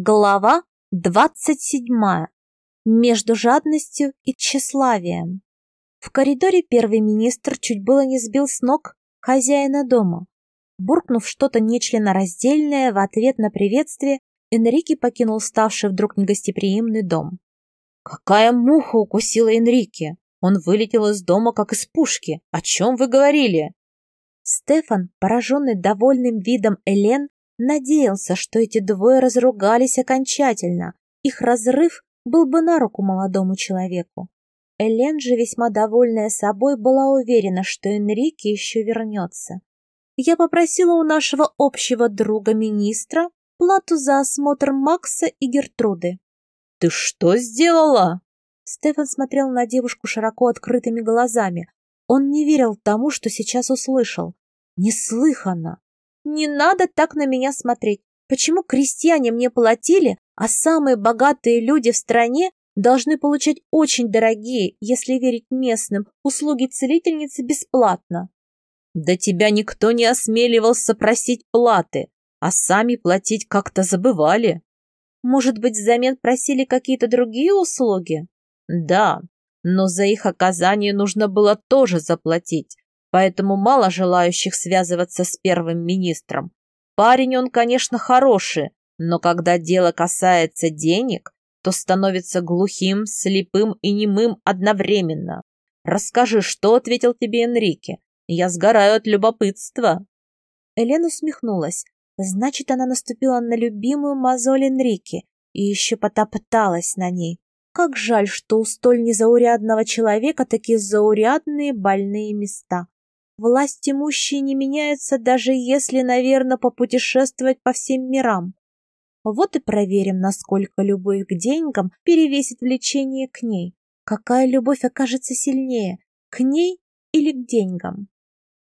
Глава двадцать седьмая. Между жадностью и тщеславием. В коридоре первый министр чуть было не сбил с ног хозяина дома. Буркнув что-то нечленораздельное в ответ на приветствие, Энрике покинул ставший вдруг негостеприимный дом. «Какая муха укусила Энрике! Он вылетел из дома, как из пушки! О чем вы говорили?» Стефан, пораженный довольным видом Элен, надеялся, что эти двое разругались окончательно. Их разрыв был бы на руку молодому человеку. Элен же, весьма довольная собой, была уверена, что Энрике еще вернется. Я попросила у нашего общего друга-министра плату за осмотр Макса и Гертруды. «Ты что сделала?» Стефан смотрел на девушку широко открытыми глазами. Он не верил тому, что сейчас услышал. Неслыханно! Не надо так на меня смотреть. Почему крестьяне мне платили, а самые богатые люди в стране должны получать очень дорогие, если верить местным, услуги целительницы бесплатно? Да тебя никто не осмеливался просить платы, а сами платить как-то забывали. Может быть, взамен просили какие-то другие услуги? Да, но за их оказание нужно было тоже заплатить, поэтому мало желающих связываться с первым министром. Парень он, конечно, хороший, но когда дело касается денег, то становится глухим, слепым и немым одновременно. Расскажи, что ответил тебе Энрике? Я сгораю от любопытства. Элена усмехнулась. Значит, она наступила на любимую мозоль Энрике и еще потопталась на ней. Как жаль, что у столь незаурядного человека такие заурядные больные места. Власть имущие не меняются, даже если, наверное, попутешествовать по всем мирам. Вот и проверим, насколько любовь к деньгам перевесит влечение к ней. Какая любовь окажется сильнее, к ней или к деньгам?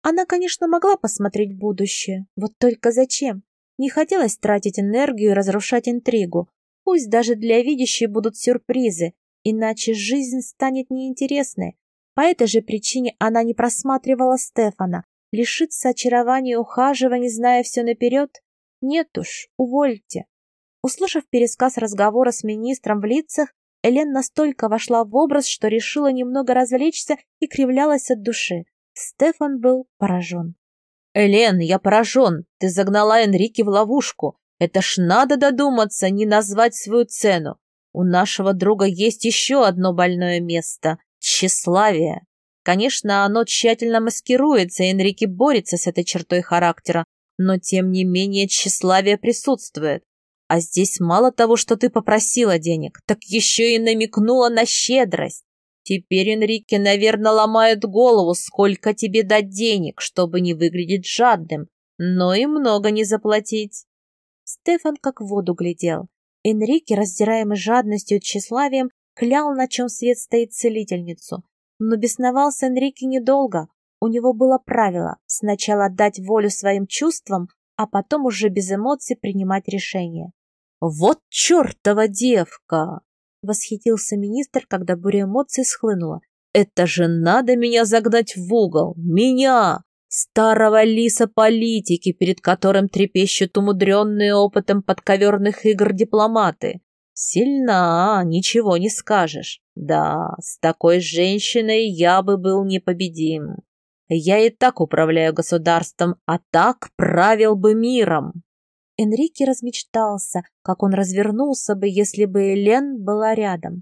Она, конечно, могла посмотреть будущее, вот только зачем? Не хотелось тратить энергию и разрушать интригу. Пусть даже для видящей будут сюрпризы, иначе жизнь станет неинтересной, по этой же причине она не просматривала Стефана. Лишиться очарования ухаживания, зная все наперед? Нет уж, увольте. Услышав пересказ разговора с министром в лицах, Элен настолько вошла в образ, что решила немного развлечься и кривлялась от души. Стефан был поражен. «Элен, я поражен. Ты загнала Энрике в ловушку. Это ж надо додуматься, не назвать свою цену. У нашего друга есть еще одно больное место. Тщеславие. Конечно, оно тщательно маскируется, и Энрике борется с этой чертой характера, но тем не менее тщеславие присутствует. А здесь мало того, что ты попросила денег, так еще и намекнула на щедрость. Теперь Энрике, наверное, ломает голову, сколько тебе дать денег, чтобы не выглядеть жадным, но и много не заплатить. Стефан как в воду глядел. Энрике, раздираемый жадностью и тщеславием, клял, на чем свет стоит целительницу. Но бесновался Энрике недолго. У него было правило сначала дать волю своим чувствам, а потом уже без эмоций принимать решение. «Вот чертова девка!» — восхитился министр, когда буря эмоций схлынула. «Это же надо меня загнать в угол! Меня! Старого лиса политики, перед которым трепещут умудренные опытом подковерных игр дипломаты! Сильна, ничего не скажешь. Да, с такой женщиной я бы был непобедим. Я и так управляю государством, а так правил бы миром. Энрике размечтался, как он развернулся бы, если бы Элен была рядом.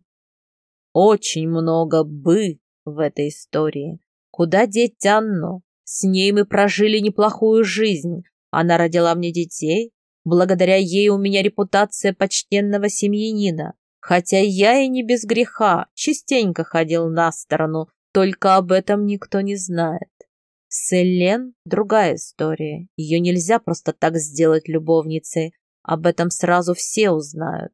Очень много «бы» в этой истории. Куда деть Анну? С ней мы прожили неплохую жизнь. Она родила мне детей, Благодаря ей у меня репутация почтенного семьянина. Хотя я и не без греха, частенько ходил на сторону, только об этом никто не знает. С Элен другая история. Ее нельзя просто так сделать любовницей. Об этом сразу все узнают.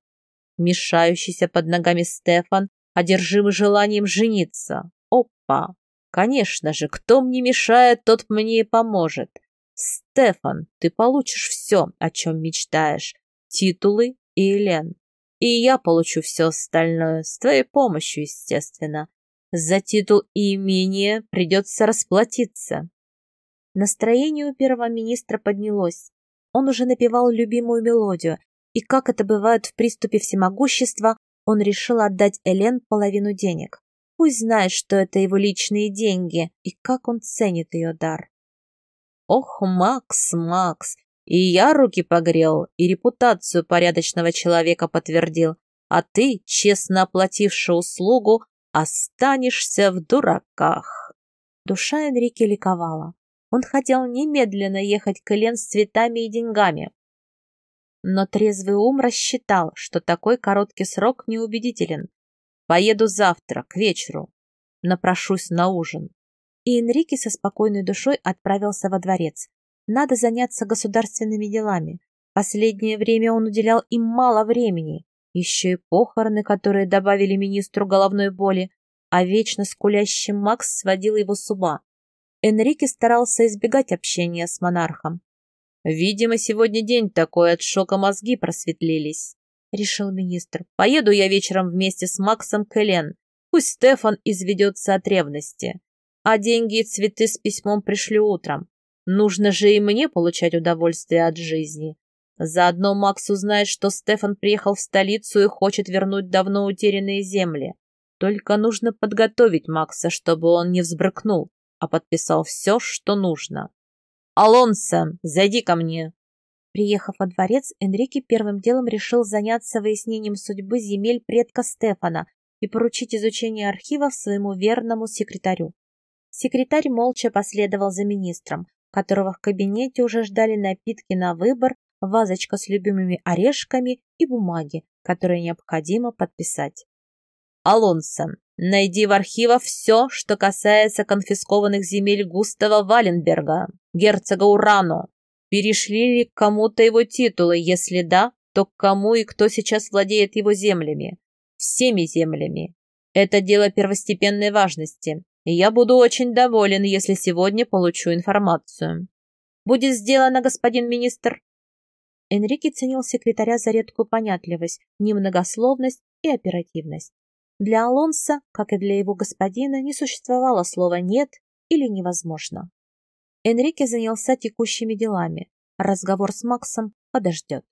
Мешающийся под ногами Стефан, одержимый желанием жениться. Опа! Конечно же, кто мне мешает, тот мне и поможет. Стефан, ты получишь все, о чем мечтаешь. Титулы и Элен. И я получу все остальное, с твоей помощью, естественно. За титул и имение придется расплатиться. Настроение у первого министра поднялось. Он уже напевал любимую мелодию. и, как это бывает в приступе всемогущества, он решил отдать Элен половину денег. Пусть знает, что это его личные деньги, и как он ценит ее дар. Ох, Макс, Макс, и я руки погрел, и репутацию порядочного человека подтвердил, а ты, честно оплативши услугу, останешься в дураках. Душа Энрике ликовала. Он хотел немедленно ехать к Элен с цветами и деньгами. Но трезвый ум рассчитал, что такой короткий срок неубедителен. Поеду завтра, к вечеру. Напрошусь на ужин. И Энрике со спокойной душой отправился во дворец. Надо заняться государственными делами. Последнее время он уделял им мало времени. Еще и похороны, которые добавили министру головной боли, а вечно скулящий Макс сводил его с ума. Энрике старался избегать общения с монархом. «Видимо, сегодня день такой, от шока мозги просветлились», — решил министр. «Поеду я вечером вместе с Максом к Элен. Пусть Стефан изведется от ревности. А деньги и цветы с письмом пришлю утром. Нужно же и мне получать удовольствие от жизни. Заодно Макс узнает, что Стефан приехал в столицу и хочет вернуть давно утерянные земли. Только нужно подготовить Макса, чтобы он не взбрыкнул, а подписал все, что нужно. «Алонсо, зайди ко мне!» Приехав во дворец, Энрике первым делом решил заняться выяснением судьбы земель предка Стефана и поручить изучение архивов своему верному секретарю. Секретарь молча последовал за министром, которого в кабинете уже ждали напитки на выбор, вазочка с любимыми орешками и бумаги, которые необходимо подписать. «Алонсо, найди в архивах все, что касается конфискованных земель Густава Валенберга, герцога Урано. Перешли ли к кому-то его титулы? Если да, то к кому и кто сейчас владеет его землями? Всеми землями. Это дело первостепенной важности, я буду очень доволен, если сегодня получу информацию. Будет сделано, господин министр. Энрике ценил секретаря за редкую понятливость, немногословность и оперативность. Для Алонса, как и для его господина, не существовало слова «нет» или «невозможно». Энрике занялся текущими делами. Разговор с Максом подождет.